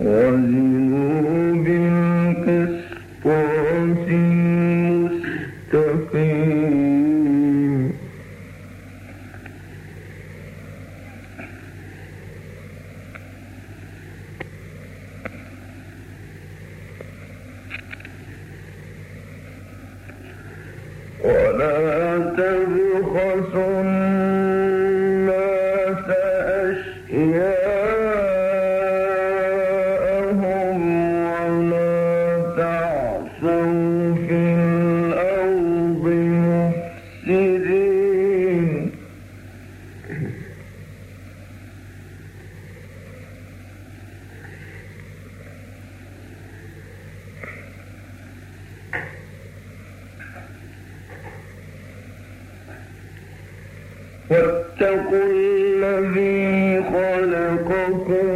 وزنوا خلقكم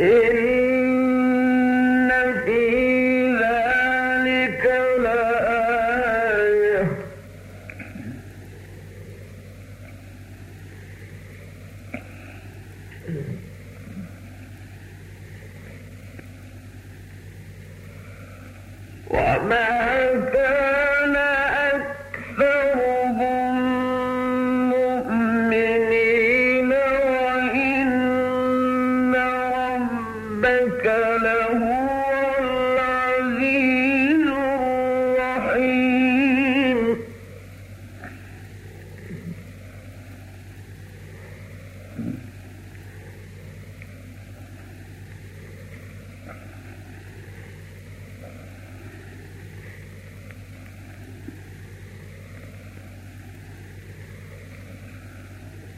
إن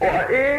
Oh, hey!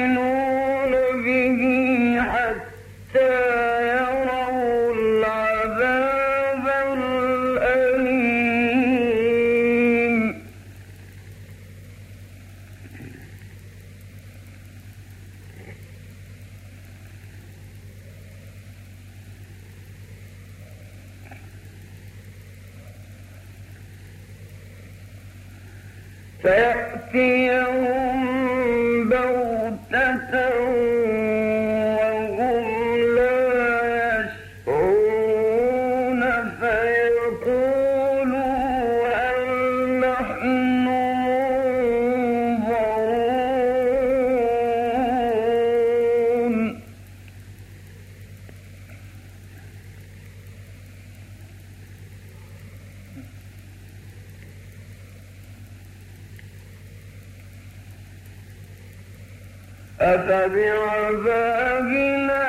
أفبعذابنا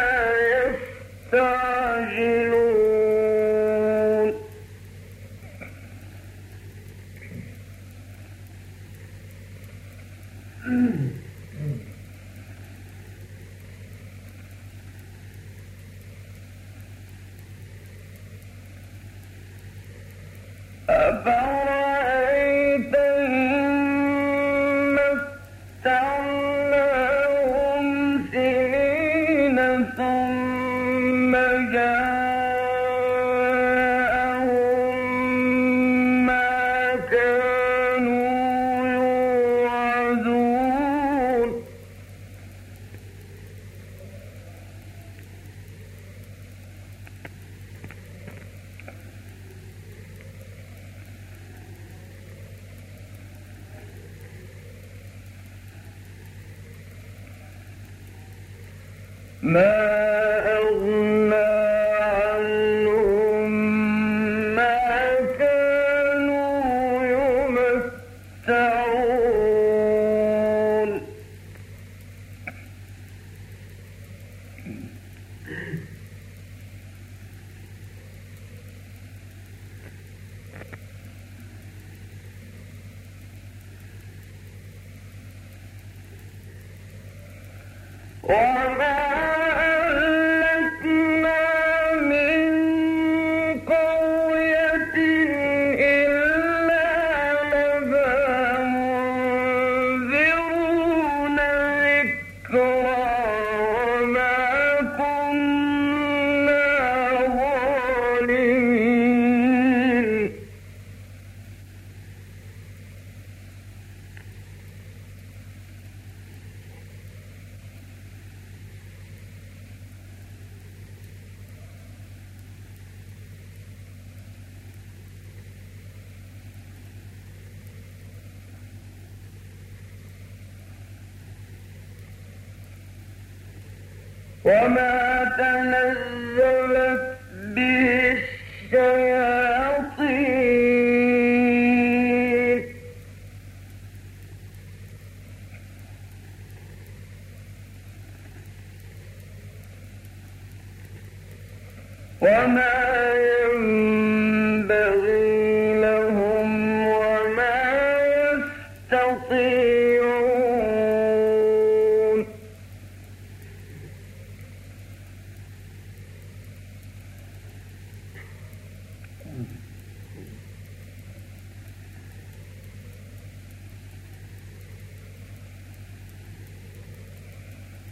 يستعجلون ما وما تنزلت به الشياطين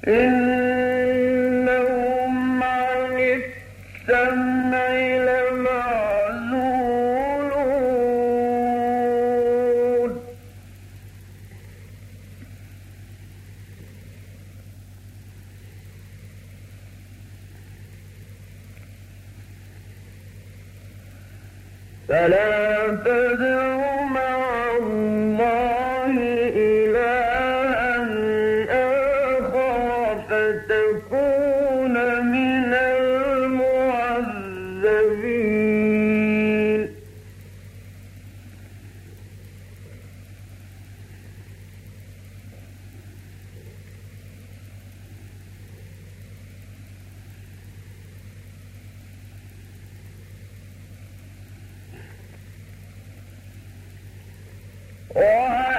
إن Oh,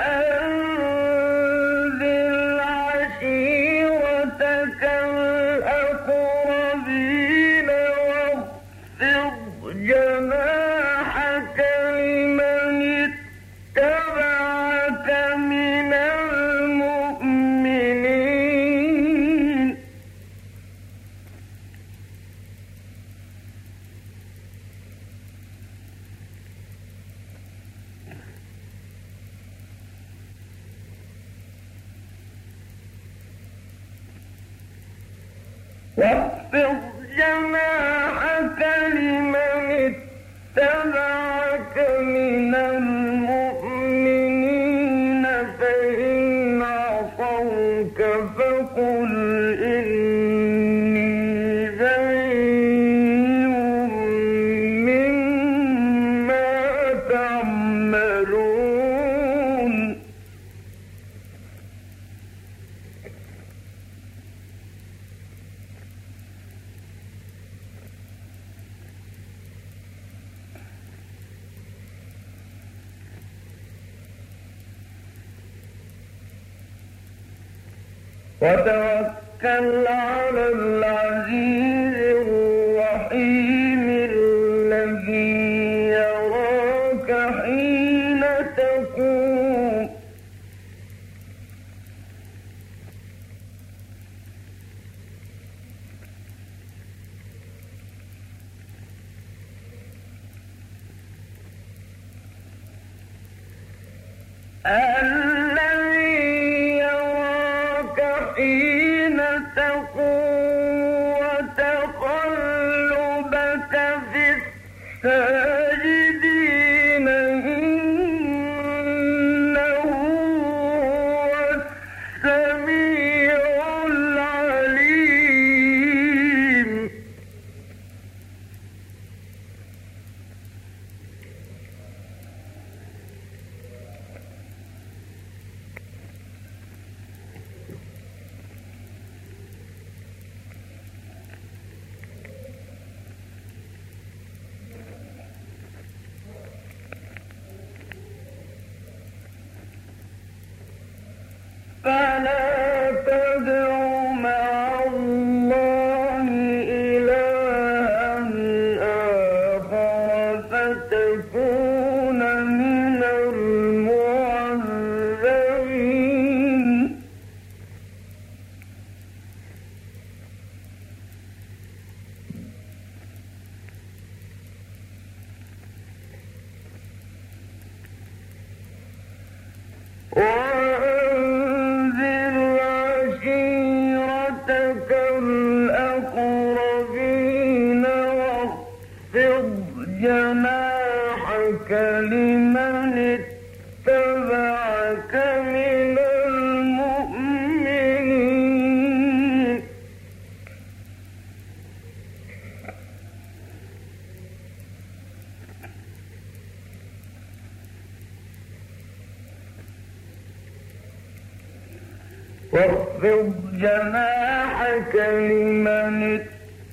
قل and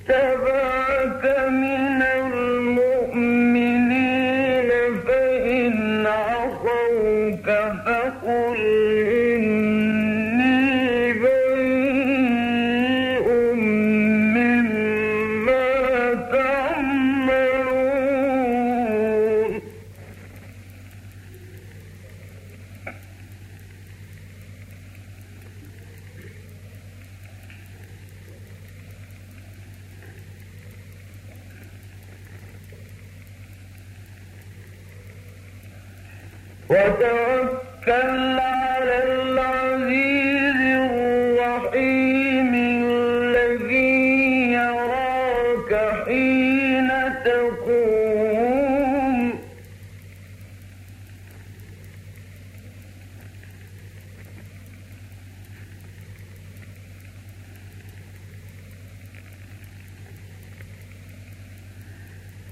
سبق من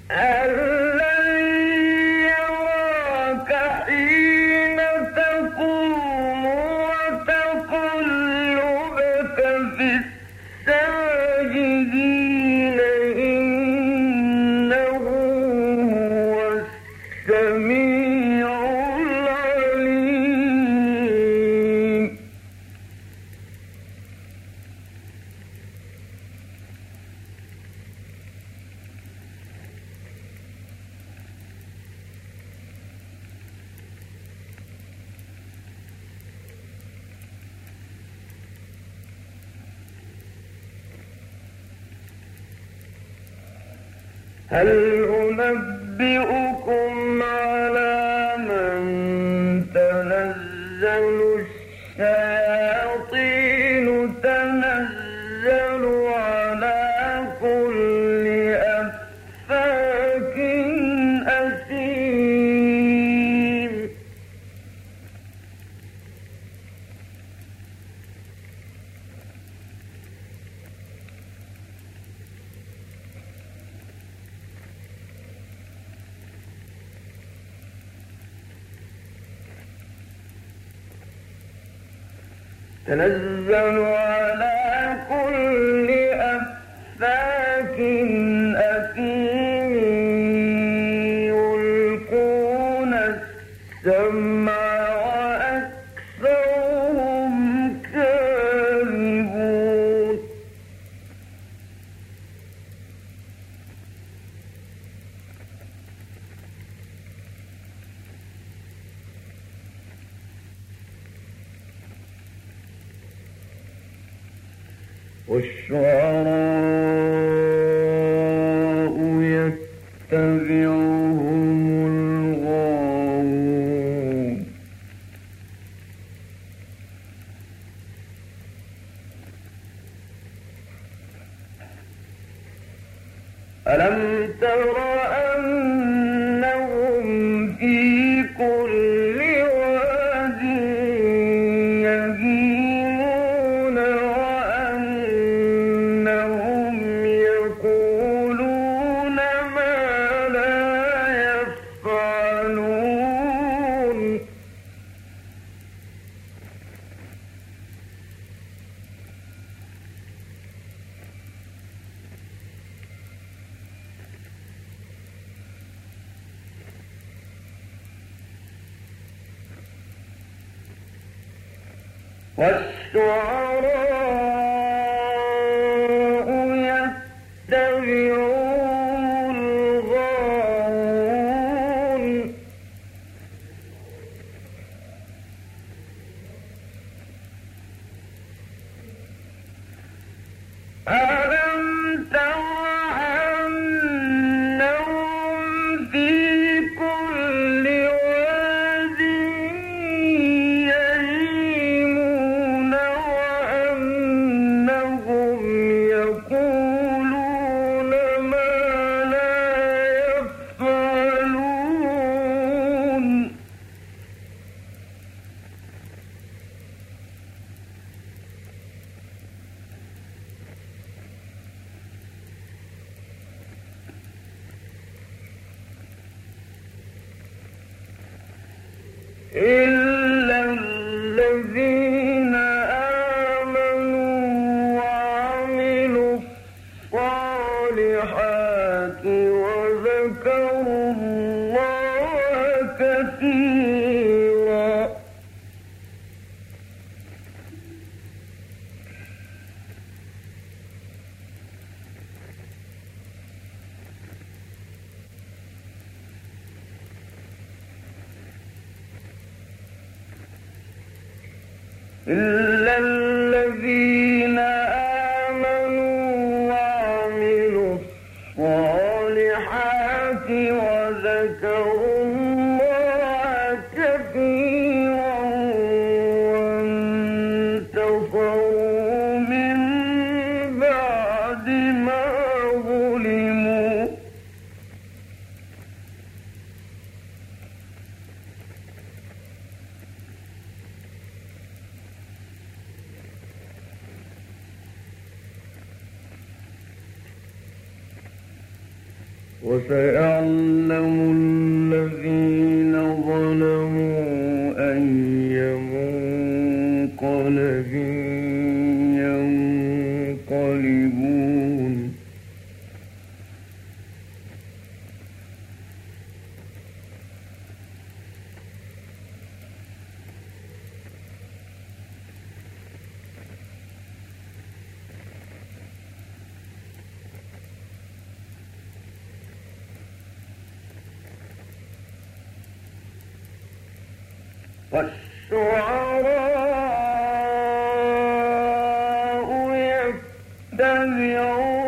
Er الشياطين والشعراء والشعراء Hey! say يتبعون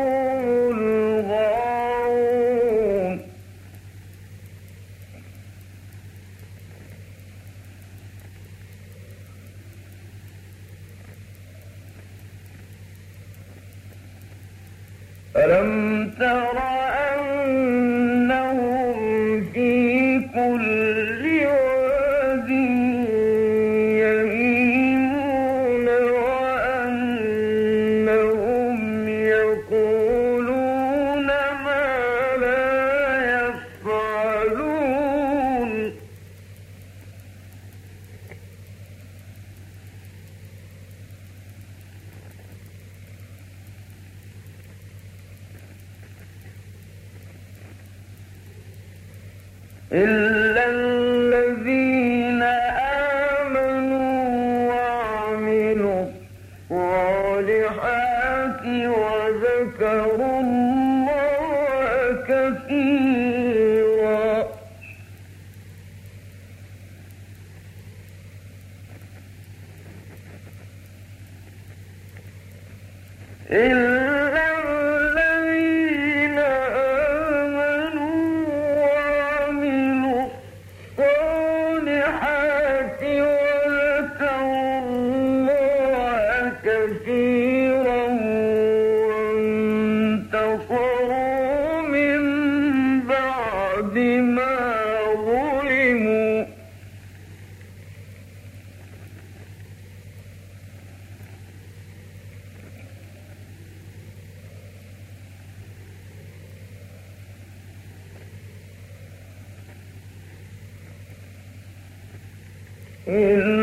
in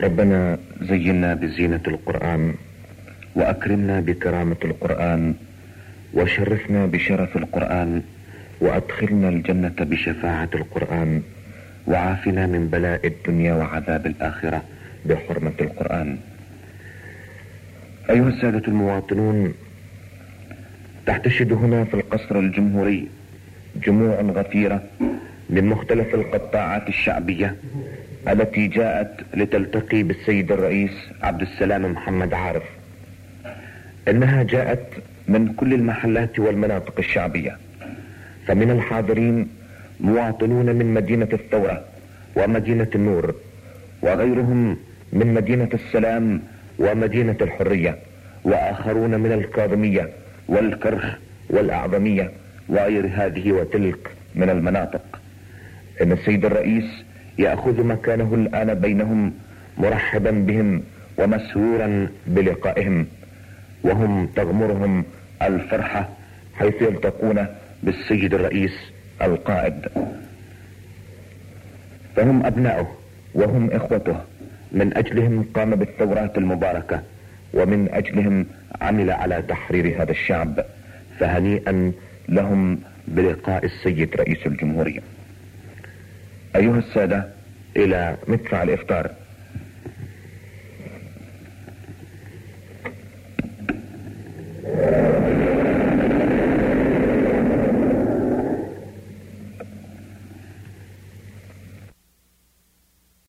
ربنا زينا بزينة القرآن وأكرمنا بكرامة القرآن وشرفنا بشرف القرآن وأدخلنا الجنة بشفاعة القرآن وعافنا من بلاء الدنيا وعذاب الآخرة بحرمة القرآن. أيها السادة المواطنون تحتشد هنا في القصر الجمهوري جموع غفيرة من مختلف القطاعات الشعبية التي جاءت لتلتقي بالسيد الرئيس عبد السلام محمد عارف. إنها جاءت من كل المحلات والمناطق الشعبية. فمن الحاضرين مواطنون من مدينة الثورة ومدينة النور وغيرهم من مدينة السلام ومدينة الحرية وآخرون من الكاظمية والكرخ والأعظمية وغير هذه وتلك من المناطق. إن السيد الرئيس يأخذ مكانه الآن بينهم مرحبا بهم ومسرورا بلقائهم وهم تغمرهم الفرحة حيث يلتقون بالسيد الرئيس القائد. فهم أبناؤه وهم إخوته من أجلهم قام بالثورات المباركة ومن أجلهم عمل على تحرير هذا الشعب فهنيئا لهم بلقاء السيد رئيس الجمهورية. أيها السادة إلى مدفع الإفطار.